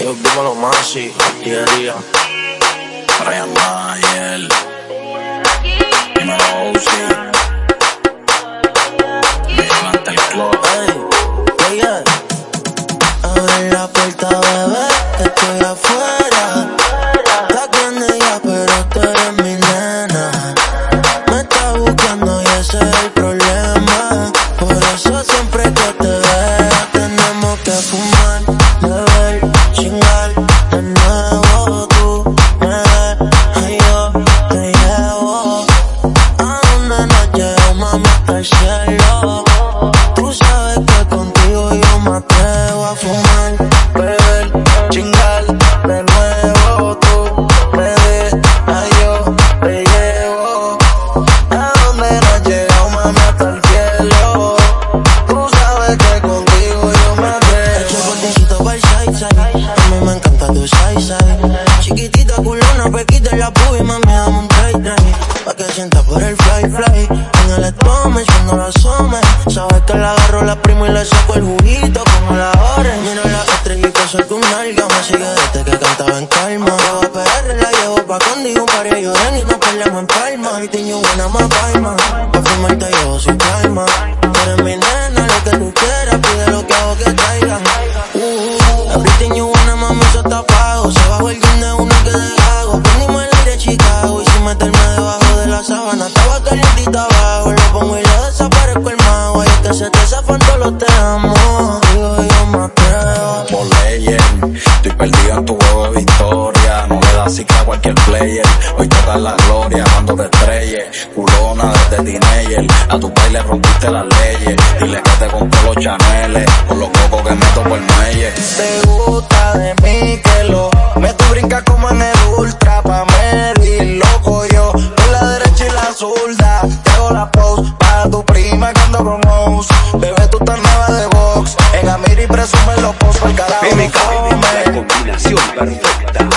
Yo vivo lo más así, día Brian Mayer. Dímelo, Uzi. Vigilante el club. Ey, yeah, Abre la puerta, bebé, estoy afuera. Está grande ya, pero tú eres mi nena. Me está buscando y ese es el problema. Por eso siempre que te love. Fly fly. En el estómago, cuando la asome. Sabes que la agarro la primo y le saco el juguito como la ore. Mira la estrellita, soy tu nalga. Me sigue desde que cantaba en calma. Llevo a PR, la llevo pa' contigo, un par de lloren y nos peleamos en palma. Y tiño buena más palma. Pa' fumarte llevo sin calma. Tú eres mi se te zafan todos los te amo. Digo, yo leyes. Estoy perdido en tu juego de victoria. No le das cicla a cualquier player. Hoy te das la gloria cuando te estrelles. Culona desde teenager. A tu país le rompiste las leyes. Dile que te compré los chaneles. Con los cocos que meto por el muelle. Te gusta de mí que lo me tú brincas como en el ultra pa' medir loco yo por la derecha y la zurda por carajo come. la combinación perfecta.